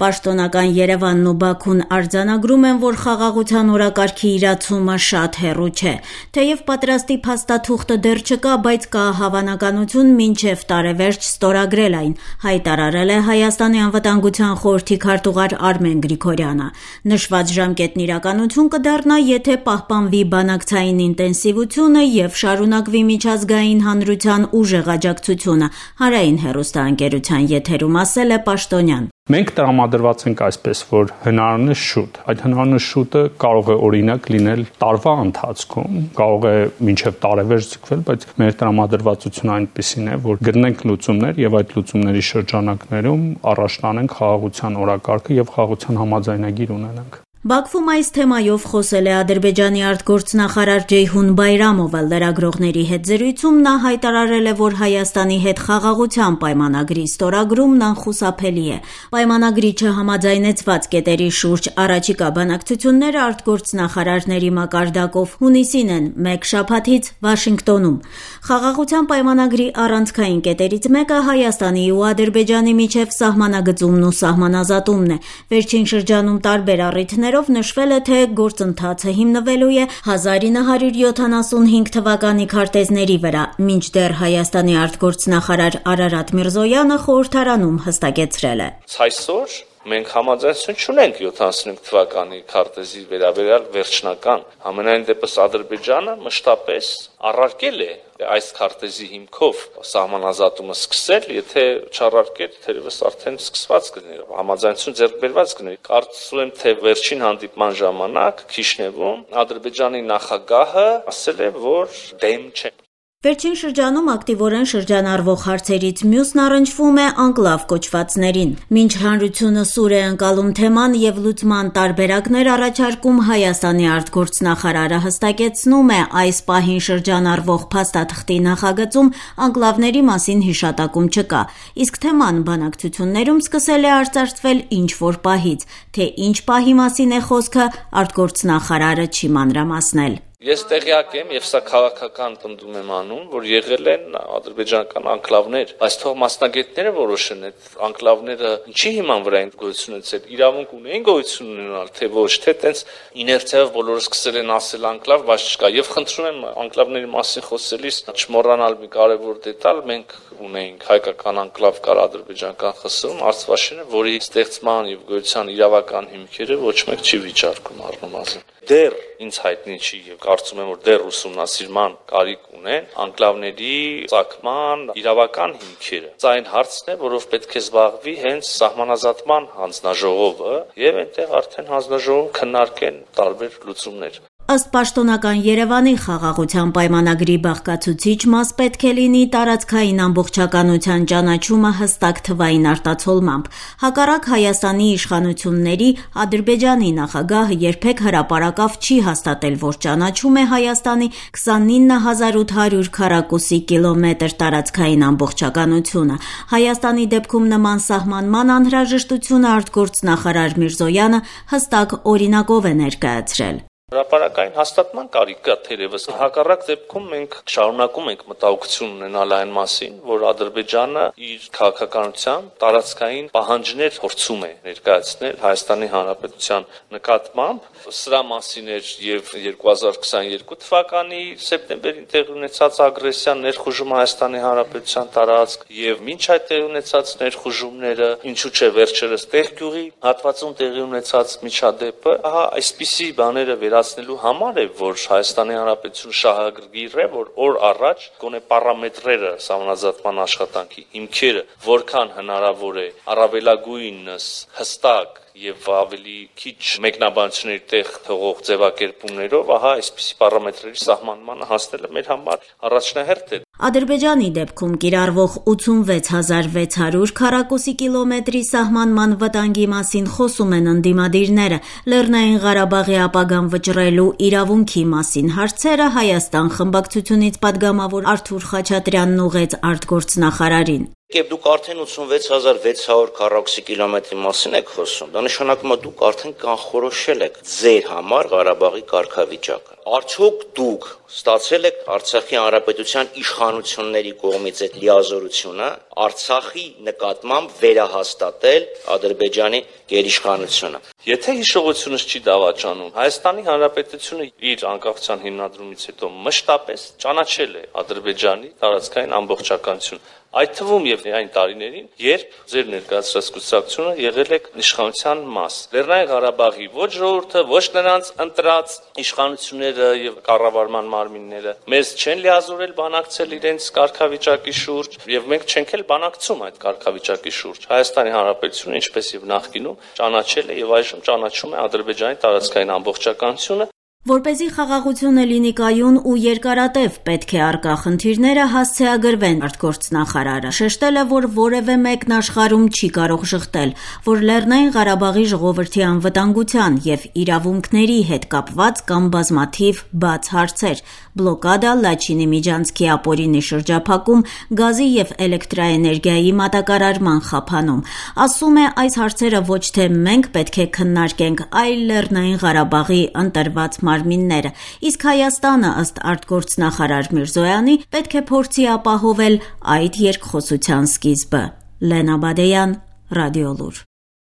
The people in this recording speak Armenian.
Պաշտոնական Երևանն ու Բաքուն արձանագրում են, որ խաղաղության օրակարգի իրացումը շատ հեռու չէ: Թեև պատրաստի փաստաթուղթը դեռ չկա, բայց կա հավանականություն մինչև տարեվերջ ստորագրել այն, հայտարարել է Հայաստանի անվտանգության խորհրդի քարտուղար Արմեն Գրիգորյանը: Նշված ժամկետն իրականություն կդառնա, եթե պահպանվի բանակցային ինտենսիվությունը եւ շարունակվի միջազգային հանրության ուժեղ աջակցությունը, Հանրային հեռուստաընկերության եթերում ասել է պաշտոնյան: «Մենք տրամադրված ենք այսպես, որ հնարավորինս շուտ, այդ հնարավորինս շուտը կարող է օրինակ լինել տարվա ընթացքում, կարող է մինչեւ տարեվերջ ձգվել, բայց մեր տրամադրվածությունը այնպիսին է, որ գտնենք լուծումներ եւ այդ լուծումների շրջանակներում առաջ տանենք խաղաղության օրակարգը եւ խաղաղության համաձայնագիր ունենանք»: Բաքվում այս թեմայով խոսել է Ադրբեջանի արտգործնախարար Ceyhun Bayramov-ը: Լրագրողների հետ զրույցում նա հայտարարել է, որ Հայաստանի հետ խաղաղության պայմանագրի ստորագրումն անխուսափելի է: Պայմանագրի չհամաձայնեցված կետերի շուրջ առաջիկա բանակցությունները արտգործնախարարների մակարդակով հունիսին են մեկ շաբաթից Վաշինգտոնում: Խաղաղության պայմանագրի առանցքային կետերից մեկը Հայաստանի ու Ադրբեջանի միջեւ սահմանագծումն ու սահմանազատումն է: Վերջին շրջանում տարբեր առիթներով նշվել է, թե գործընթացը հիմնվելու է 1975 թվականի քարտեզների վրա, մինչդեռ Հայաստանի արտգործնախարար Արարատ Միրզոյանը խորհրդարանում հստակեցրել է. «Այսօր մենք համաձայնություն չունենք 75 թվականի քարտեզի վերաբերյալ վերջնական: Համենայնդեպս Ադրբեջանը մշտապես առարկել է այս քարտեզի հիմքով սահմանազատումը սկսել, եթե չառարկեր, թերեւս արդեն սկսված կլիներ, համաձայնություն ձեռք բերված կլիներ: Կարծում եմ, թե վերջին հանդիպման ժամանակ Քիշնեւում Ադրբեջանի նախագահը ասել է, որ դեմ չեն»: Վերջին շրջանում ակտիվորեն շրջանառվող հարցերից մյուսն առնչվում է անկլավ կոչվածներին: Մինչ հանրությունը սուր է ընկալում թեման եւ լուծման տարբերակներ առաջարկում, Հայաստանի արտգործնախարարը հստակեցնում է՝ այս պահին շրջանառվող փաստաթղթի նախագծում անկլավների մասին հիշատակում չկա: Իսկ թեման բանակցություններում սկսել է արծարծվել ինչ-որ պահից: Թե ինչ պահի մասին է խոսքը, արտգործնախարարը չի մանրամասնել: «Ես տեղյակ եմ եւ սա քաղաքական պնդում եմ անում, որ եղել են ադրբեջանական անկլավներ, բայց թող մասնագետները որոշեն՝ այդ անկլավները ինչի հիման վրա են գոյություն ունեցել, իրավունք ունեի՞ն գոյություն ունենալ, թե ոչ, թե տենց իներցիայով բոլորը սկսել են ասել անկլավ, բայց չկա: Եվ խնդրում եմ անկլավների մասին խոսելիս չմոռանալ մի կարեւոր դետալ՝ մենք ունեինք հայկական անկլավ կար ադրբեջանական ԽՍՀՄ Արցվաշենը, որի ստեղծման եւ գոյության իրավական հիմքերը ոչ մեկ չի վիճարկում առնվազն: Դեռ ինձ հայտնի չի եւ կարծում եմ, որ դեռ ուսումնասիրման կարիք ունեն անկլավների ծագման իրավական հիմքերը: Սա այն հարցն է, որով պետք է զբաղվի հենց Սահմանազատման հանձնաժողովը եւ այնտեղ արդեն հանձնաժողովում քննարկեն տարբեր լուծումներ»: Ըստ պաշտոնական Երեւանի՝ խաղաղության պայմանագրի բաղկացուցիչ մաս պետք է լինի տարածքային ամբողջականության ճանաչումը հստակ թվային արտացոլմամբ: Հակառակ Հայաստանի իշխանությունների՝ Ադրբեջանի նախագահը երբեք հրապարակավ չի հաստատել, որ ճանաչում է Հայաստանի 29800 քառակուսի կիլոմետր տարածքային ամբողջականությունը: Հայաստանի դեպքում նման սահմանման անհրաժեշտությունը արտգործնախարար Միրզոյանը հստակ օրինակով է ներկայացրել: «Հրապարակային հաստատման կարիք կա, թերեւս: Հակառակ դեպքում մենք շարունակում ենք մտահոգություն ունենալ այն մասին, որ Ադրբեջանը իր քաղաքականությամբ տարածքային պահանջներ փորձում է ներկայացնել ՀՀ նկատմամբ: Սրա մասին էր եւ 2022 թվականի սեպտեմբերին տեղի ունեցած ագրեսիան, ներխուժումը ՀՀ տարածք եւ մինչ այդ տեղի ունեցած ներխուժումները, ինչու չէ վերջերս Տեր-Գյուղի հատվածում տեղի ունեցած միջադեպը: Ահա այսպիսի բաները վերացնելու համար է, որ ՀՀ-ն շահագրգիռ է, որ օր առաջ գոնե պարամետրերը սահմանազատման աշխատանքի հիմքերը որքան հնարավոր է առավելագույնս հստակ եւ ավելի քիչ մեկնաբանությունների տեղ թողող ձեւակերպումներով ահա այսպիսի պարամետրերի սահմանմանը հասնելը մեր համար առաջնահերթ է»: Ադրբեջանի դեպքում կիրառվող 86600 քառակուսի կիլոմետրի սահմանման վտանգի մասին խոսում են ընդդիմադիրները: Լեռնային Ղարաբաղի ապագան վճռելու իրավունքի մասին հարցերը Հայաստան խմբակցությունից պատգամավոր Արթուր Խաչատրյանն ուղղեց արտգործնախարարին: «Երբ դուք արդեն 86600 քառակուսի կիլոմետրի մասին եք խոսում, դա նշանակում է դուք արդեն կանխորոշել եք ձեր համար Ղարաբաղի կարգավիճակը: Արդյոք դուք ստացե՞լ եք Արցախի հանրապետության իշխանությունների կողմից այդ լիազորությունը: Արցախի նկատմամբ վերահաստատել Ադրբեջանի գերիշխանությունը։ Եթե հիշողությունս չի դավաճանում, Հայաստանի Հանրապետությունը իր անկախության հիմնադրումից հետո մշտապես ճանաչել է Ադրբեջանի տարածքային ամբողջականություն Այդ թվում եւ այն տարիներին, երբ ձեր ներկայացրած կուսակցությունը եղել է իշխանության մաս։ Լեռնային Ղարաբաղի ոչ ժողովուրդը, ոչ նրանց ընտրած իշխանությունները եւ կառավարման մարմինները մեզ չեն լիազորել բանակցել իրենց կարգավիճակի շուրջ եւ մենք չենք էլ բանակցում այդ կարգավիճակի շուրջ։ Հայաստանի Հանրապետությունը, ինչպես եւ նախկինում, ճանաչել է եւ այժմ ճանաչում է Ադրբեջանի տարածքային ամբողջականությունը Որպեսզի խաղաղությունը լինի կայուն ու երկարատև պետք է արկա խնդիրները հասցեագրվեն արտգործնախարարը։ Շեշտել է, որ որևէ մեկն աշխարհում չի կարող շղթել, որ Լեռնային Ղարաբաղի ժողովրդի անվտանգության եւ իրավունքների հետ կապված կամ բազմաթիվ բաց հարցեր, բլոկադա, Լաչինի Միջանցքի ապօրինի շրջափակում, գազի եւ էլեկտրաէներգիայի մատակարարման խափանում։ Ասում է, այս հարցերը ոչ թե մենք պետք է քննարկենք, այլ Լեռնային Ղարաբաղի ընտրված մարմինները, իսկ Հայաստանը ըստ արտգործնախարար Միրզոյանի պետք է փորձի ապահովել այդ երկխոսության սկիզբը։ Լենա Բադեյան, Ռադիոլուր